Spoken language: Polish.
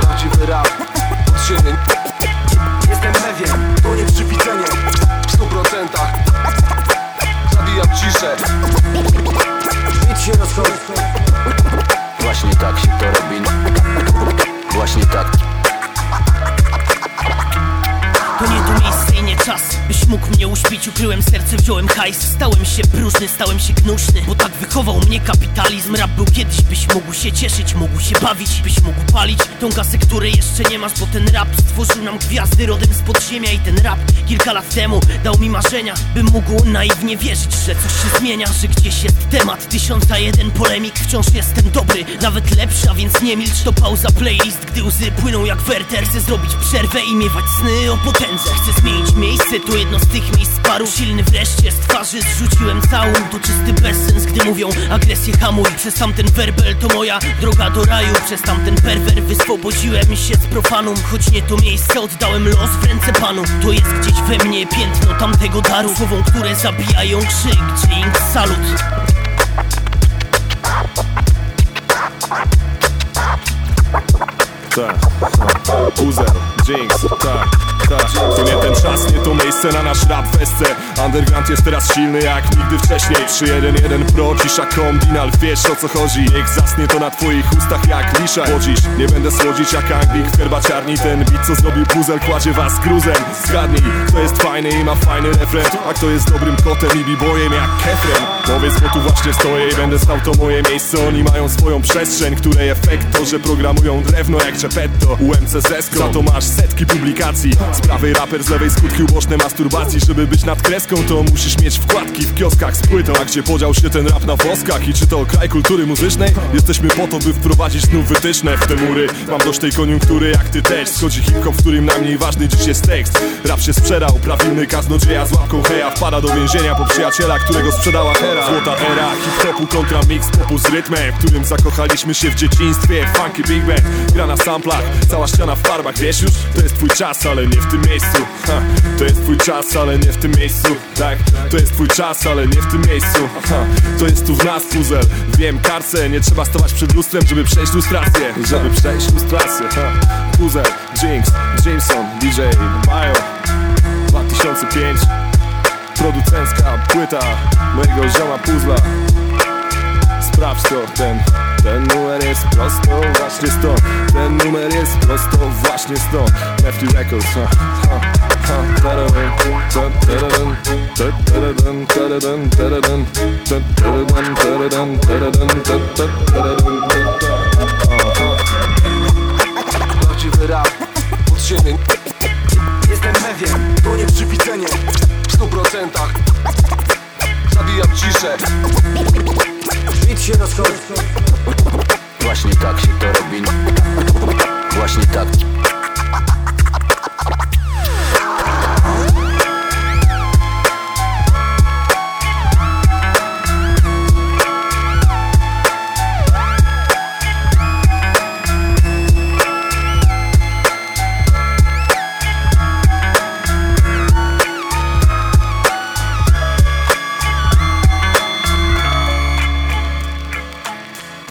Prawdziwy Jestem pewien, to nie przywidzenie. W stu procentach. Zabijam ciszę. Nic się rozchodzi. Żebyś mógł mnie uśpić, ukryłem serce, wziąłem hajs Stałem się próżny, stałem się gnuśny Bo tak wychował mnie kapitalizm. Rap był kiedyś, byś mógł się cieszyć, mógł się bawić Byś mógł palić tą kasę, której jeszcze nie masz Bo ten rap stworzył nam gwiazdy rodem z podziemia. I ten rap kilka lat temu dał mi marzenia Bym mógł naiwnie wierzyć, że coś się zmienia Że gdzieś jest temat, tysiąca jeden polemik Wciąż jestem dobry, nawet lepszy, a więc nie milcz. To pauza playlist, gdy łzy płyną jak werter Chcę zrobić przerwę i miewać sny o potędze. Chcę zmienić miejsce, to jedno z tych miejsc paru. Silny wreszcie z twarzy zrzuciłem całą To czysty bezsens, gdy mówią agresję hamuj. Przez tamten werbel to moja droga do raju. Przez tamten perwer wyswobodziłem się z profanum. Choć nie to miejsce oddałem los w ręce panu. To jest gdzieś we mnie piętno tamtego daru. Słową, które zabijają krzyk, dźwięk, salut. Tak, Uzer, Jinx, tak, tak To nie ten czas, nie to miejsce na nasz rap wesce. Underground jest teraz silny jak nigdy wcześniej. 3-1-1 pro, cisza kombinal. Wiesz o co chodzi, niech zasnie to na twoich ustach jak lisza. Chodzisz, nie będę słodzić jak Anglik w herbaciarni. Ten beat co zrobił puzzle kładzie was gruzem. Zgadnij, kto jest fajny i ma fajny refren. A kto jest dobrym kotem i b-boyem jak Powiedz, bo tu właśnie stoję i będę stał to moje miejsce. Oni mają swoją przestrzeń, której efekt to, że programują drewno jak Geppetto. UMC z Za to masz setki publikacji. Z prawej raper, z lewej skutki uboczne masturbacji. Żeby być nad kreską to musisz mieć wkładki w kioskach z płytą. A gdzie podział się ten rap na woskach? I czy to kraj kultury muzycznej? Jesteśmy po to, by wprowadzić znów wytyczne w te mury. Mam dość tej koniunktury jak ty też. Schodzi hip-hop, w którym najmniej ważny dziś jest tekst. Rap się sprzedał, prawilny kaznodzieja z łapką heja Wpada do więzienia po przyjaciela, którego sprzedała hera Złota era hip-hopu kontra mix popu z rytmem W którym zakochaliśmy się w dzieciństwie. Funky Big Band, gra na samplach Cała ściana w farbach, wiesz już? To jest twój czas, ale nie w tym miejscu. Ha, To jest twój czas, ale nie w tym miejscu. Tak, to jest twój czas, ale nie w tym miejscu. Ha, To jest tu w nas puzzle Wiem, karce, nie trzeba stawać przed lustrem, żeby przejść lustrację. Żeby przejść lustrację. Ha. Puzzle, Jinx, Jameson, DJ, Bio 2005 Producencka płyta mojego zioma puzzla Sprawdź to, ten, ten numer jest prosto właśnie stąd Ten numer jest prosto właśnie stąd Lefty Records, ha, ha, sprzętach Zabijam ciszę. Idź się rozchodź Właśnie tak się to robi. Właśnie tak.